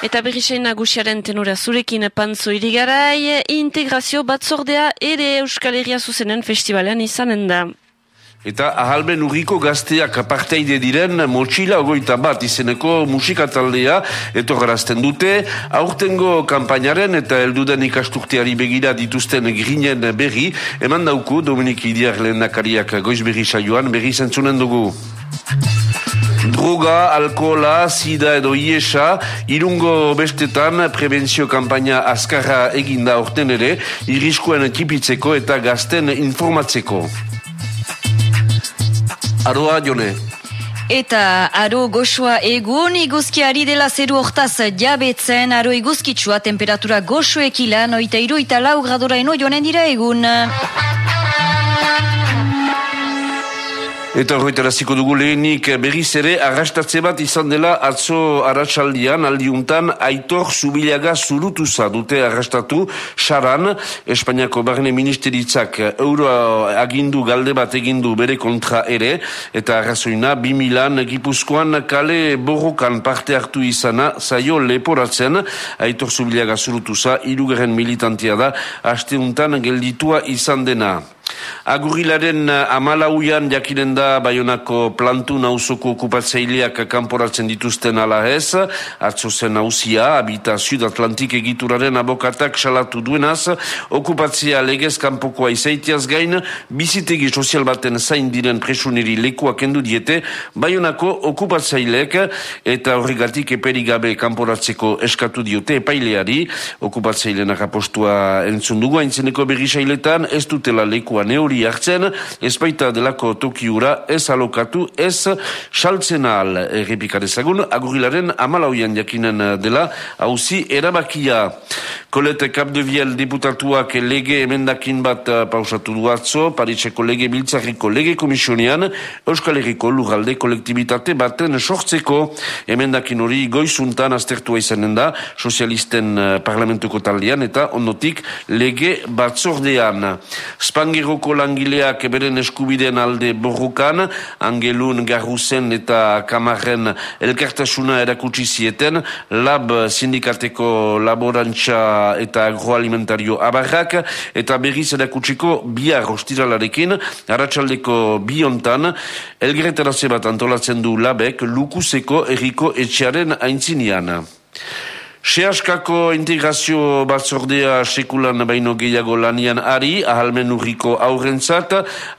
Eta berrisain nagusiaren tenora zurekin pantzo irigarai, integrazio batzordea ere Euskal Herria zuzenen festivalean izanen da. Eta ahalmen urriko gazteak parteide diren motxila ogoita bat izeneko musikataldea etorrazten dute. Aurtengo kampainaren eta elduden ikasturteari begira dituzten grinen berri, eman dauku Dominik Idiar lehendakariak goiz berri saioan berri zentzunen dugu. Droga, alkohola, sida edo iesa, irungo bestetan prebentzio kampaina azkarra eginda orten ere, iriskuen tipitzeko eta gazten informatzeko. Aroa, jone. Eta aro goxua egun iguzkiari dela zeru hortaz jabetzen, aro iguzkitsua temperatura goxoekilan, oita iru eta lau gradora eno joanen dira egun. Eta horretaraziko dugu lehenik berriz ere arrastatze bat izan dela atzo arratsaldian aldiuntan aitor zubilaga zurutuza dute arrastatu saran Espainiako barne ministeritzak euro agindu galde bat egindu bere kontra ere eta arrazoina 2000an gipuzkoan kale borrokan parte hartu izana zaio leporatzen aitor zubilaga zurutuza irugaren militantia da asteuntan gelditua izan dena. Agurilaren eh, amalauian jakinen da Bayonako plantu nauzoko okupatzeileak kanporatzen dituzten ala ez, atzo zen nauzia, habita Sud Atlantik egituraren abokatak salatu duenaz, okupatzea legez kanpokoa izaitiaz gain, bizitegi sozial baten zain diren presuneri lekuak endu diete, Bayonako okupatzeileek eta horregatik eperigabe kanporatzeko eskatu diote epaileari, okupatzeilean akapostua entzun dugu, haintzeneko berrisailetan ez dutela lekua neuri hartzen, ez baita delako tokiura ez alokatu, ez saltzen al errepikarezagun, agurilaren amalauian jakinen dela, hauzi erabakia. Kolete Kapdeviel diputatuak lege emendakin bat uh, pausatu duatzo, Paritxeko lege biltzarriko lege komisionean, Euskal Herriko lurralde kolektibitate baten sortzeko emendakin hori goizuntan aztertua izanen da, sozialisten uh, parlamentuko taldean eta ondotik lege batzordean. Spangeroko langileak beren eskubideen alde borrukan, Angelun, Garruzen eta Kamarren elkartasuna erakutsi zieten, lab sindikateko laborantza eta agroalimentario abarrak, eta berriz erakutsiko bihar hostiralarekin, haratsaldeko biontan, elgeretara zebat antolatzen du labek, lukuzeko erriko etxearen aintzinean. Seaskako integrazio batzordea sekulan baino gehiago lanian ari, ahalmen urriko aurrentzat,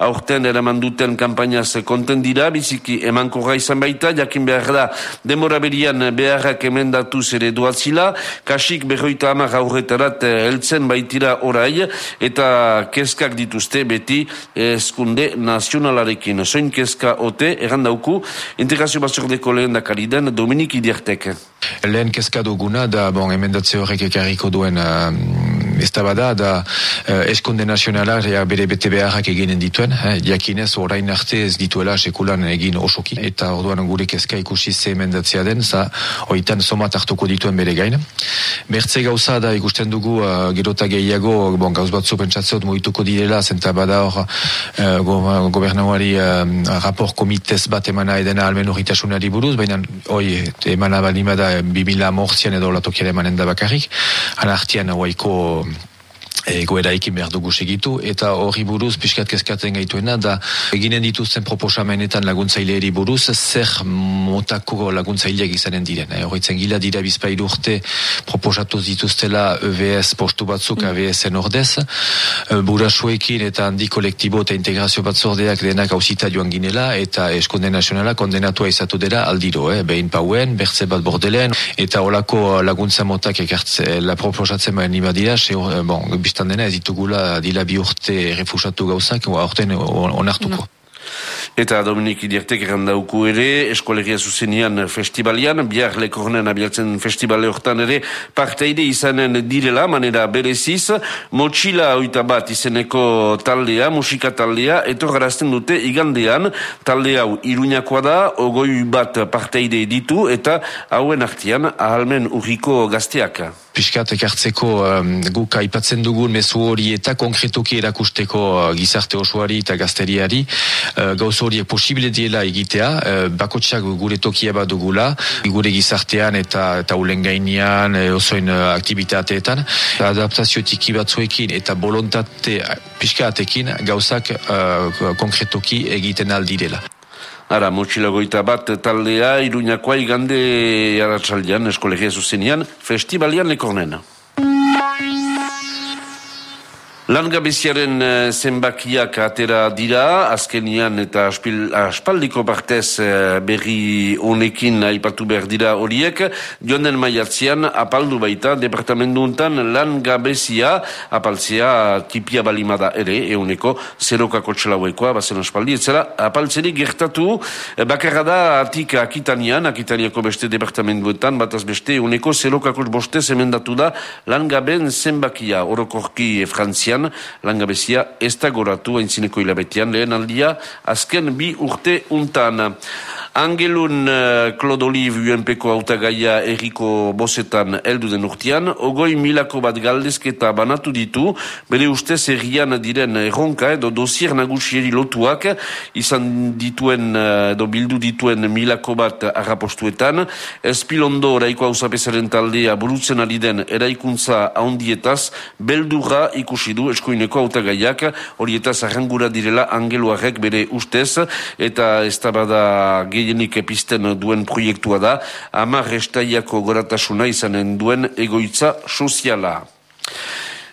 aurten eraman duten kampainaz konten dira, biziki eman izan baita, jakin behar da, demora berian beharrak emendatu zere duatzila, kasik berroita amak aurretarat heltzen baitira orai, eta keskak dituzte beti eskunde nazionalarekin. Soin keska ote, errandauku, integrazio batzordeko lehen dakariden Dominik Idiartek. Lehen keska duguna da bon, emendatze horrek ekarriko duen uh, ez da bada da uh, eskunde nazionala ja, bere bete beharrak eginen dituen eh, jakinez orain arte ez dituela sekulan egin osoki. Eta orduan gure kezka ikusi ze emendatzea den za oitan somat hartuko dituen bere gain bertze gauza da ikusten dugu uh, gerota gehiago bon, gauz batzu pentsatzeot muituko direla zenta bada hor uh, gobernauari uh, rapor komitez bat emana edena almen horritasunari buruz baina oi emana balimada bimila mortzian edo latokiare emanen da bakarrik, anartian hauaiko egoera ekin behar dugu segitu, eta horri buruz pixkat kezkatzen gaituena, da eginen dituzten proposamenetan laguntzaileeri buruz, zer motako laguntzaileak izanen diren. Eh, Horritzen gila dira bizpailu urte proposatu dituztela EVS postu batzuk mm. AVS-en ordez, e, burasuekin eta handi kolektibo eta integrazio batzordeak denak hausita joan ginela, eta eskunde nazionala kondenatua izatu dira aldiro, eh? behin pauen, bertze bat bordelen, eta olako laguntza motak ekartze, la proposatzen baina nima dira, bon, bistan dena ez ditugula dila bi urte refusatu gauzak, aurten onartuko. Eta Dominik Idiartek errandauku ere, eskolegia zuzenian festivalian, biar lekornen abiatzen festivale hortan ere, parteide izanen direla, manera bereziz, motxila oita bat izeneko taldea, musika taldea, etorgarazten dute igandean, talde hau iruñakoa da, ogoi bat parteide ditu, eta hauen artian, ahalmen urriko gazteak. Piskat ekartzeko um, guk aipatzen dugun mezu hori eta konkretuki erakusteko uh, gizarte osoari eta gazteriari. Uh, gauz horiek posible diela egitea, uh, bakotsak gure tokia bat dugula, gure gizartean eta eta ulen gainean, e, osoin uh, aktivitateetan, adaptazio tiki batzuekin eta bolontate pixkaatekin gauzak uh, konkretoki egiten aldirela. Ara, motxilagoita bat taldea, iruñakoa igande aratsaldean, eskolegia zuzenian, festivalian lekornena. Langabeziaren eh, zenbakiak atera dira, azkenian eta aspaldiko partez eh, berri honekin aipatu behar dira horiek, joan den maiatzean apaldu baita departamentu untan langabezia apaltzea tipia balimada ere, euneko zerokako txelauekoa, bazen aspaldi, etzela apaltzerik gertatu, eh, bakarra da atik akitanian, akitaniako beste departamentuetan, bataz beste, euneko zerokako bostez emendatu da langaben zenbakia, orokorki frantzian, langabezia ez da goratu aintzineko hilabetean lehen aldia azken bi urte untan. Angelun uh, Claude Olive UNPko autagaia erriko bosetan eldu den urtean, ogoi milako bat galdezketa banatu ditu, bere ustez errian diren erronka edo dosier nagusieri lotuak, izan dituen uh, edo bildu dituen milako bat arrapostuetan, espilondo eraiko hausapesaren taldea burutzen ari den eraikuntza haundietaz, beldurra ikusi du eskuineko autagaiak, horietaz arrangura direla angeluarek bere ustez, eta ez da gehienik episten duen proiektua da, ama restaiako goratasuna izanen duen egoitza soziala.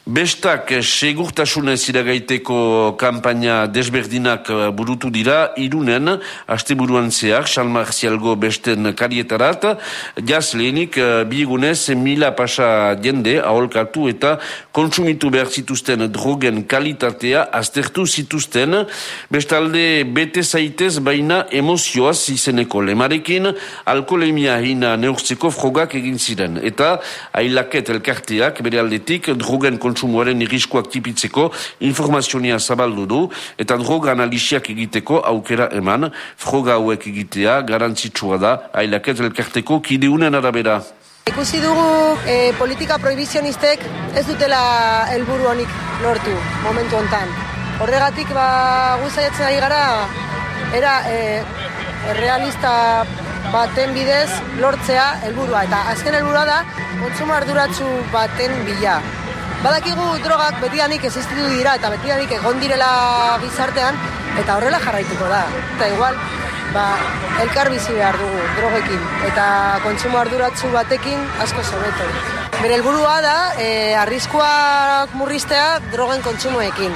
Bestak segurtasunez iragaiteko kampaina desberdinak eh, burutu dira, irunen, haste buruan zehar, salmarzialgo besten karietarat, jaz lehenik eh, bigunez mila pasa jende aholkatu eta kontsumitu behar zituzten drogen kalitatea aztertu zituzten, bestalde bete zaitez baina emozioaz izeneko lemarekin, alkolemia hina neurtzeko frogak egin ziren, eta ailaket elkarteak bere aldetik drogen kontsumitu kontsumoaren irriskoak tipitzeko informazionia zabaldu du eta droga analiziak egiteko aukera eman, froga hauek egitea garantzitsua da ailaket elkarteko kideunen arabera. Ikusi dugu e, politika prohibizionistek ez dutela helburu honik lortu momentu hontan. Horregatik ba guzaiatzen ari gara era e, realista baten bidez lortzea helburua eta azken helburua da kontsumo arduratsu baten bila. Badakigu drogak betianik existitu dira eta betianik egon direla gizartean eta horrela jarraituko da. Eta igual, ba, elkar bizi behar dugu drogekin eta kontsumo arduratzu batekin asko zobeto. Bere helburua da, e, arriskuak murriztea drogen kontsumoekin.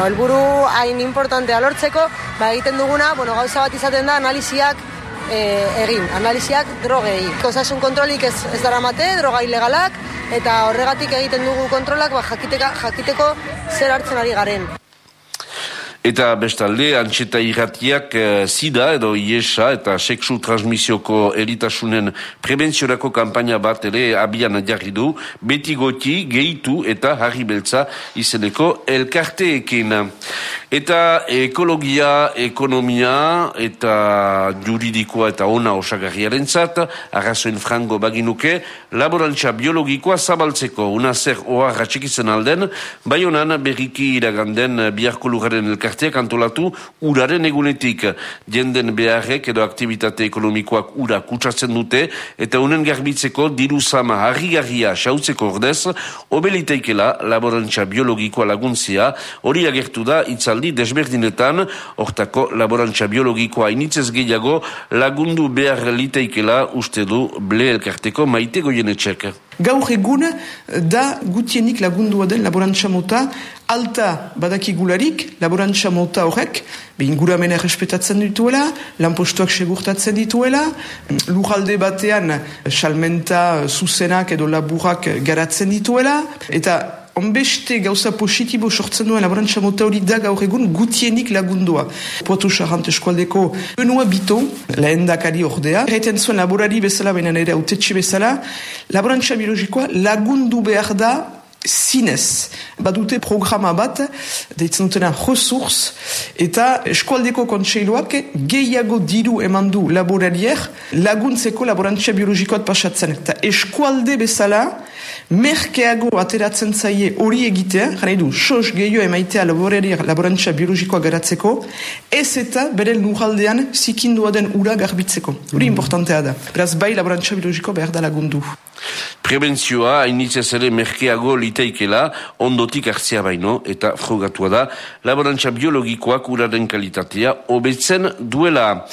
Helburu hain importantea lortzeko, ba, egiten duguna, bueno, gauza bat izaten da, analiziak e, egin, analiziak drogei. Osasun kontrolik ez, ez dara mate, droga ilegalak, eta horregatik egiten dugu kontrolak ba, jakiteka, jakiteko zer hartzen ari garen. Eta bestalde, antxeta irratiak eh, zida edo iesa eta seksu transmisioko eritasunen prebentziorako kampaina bat ere abian jarri du, beti goti, gehitu eta harri beltza izeneko elkarteekin. Eta ekologia, ekonomia eta juridikoa eta ona osagarriaren zat, arrazoen frango baginuke, laborantza biologikoa zabaltzeko una zer oa ratxekitzen alden, bai honan berriki iraganden biharko lugaren elkarteak antolatu uraren egunetik jenden beharrek edo aktivitate ekonomikoak ura kutsatzen dute eta unen garbitzeko diru sama harri-garria xautzeko ordez, obeliteikela laborantza biologikoa laguntzia, hori agertu da itzal aldi desberdinetan, hortako laborantza biologikoa initzez gehiago lagundu behar liteikela uste du ble elkarteko maite goien etxek. Gaur egun da gutienik lagundua den laborantza mota alta badakigularik laborantza mota horrek behin guramena respetatzen dituela, lanpostuak segurtatzen dituela, lujalde batean salmenta zuzenak edo laburak garatzen dituela, eta onbeste gauza positibo sortzen duen laborantza mota hori da gaur egun gutienik lagundua. Poatu sarrant eskualdeko benua bito, lehen dakari ordea, erraiten zuen laborari bezala, baina ere autetxe bezala, laborantza biologikoa lagundu behar da zinez. Badute programa bat, deitzen dutena resurs, eta eskualdeko kontseiloak gehiago diru eman du laborarier laguntzeko laborantza biologikoat pasatzen. Eta eskualde bezala, merkeago ateratzen zaie hori egitea, jara du, sos gehiago emaitea laborantza biologikoa garatzeko, ez eta bere lujaldean zikindua den ura garbitzeko. Hori mm. importantea da. Beraz, bai laborantza biologiko behar da lagundu. Prebentzioa, hainitzez ere merkeago liteikela, ondotik hartzea baino, eta frogatua da, laborantza biologikoak uraren kalitatea hobetzen duela.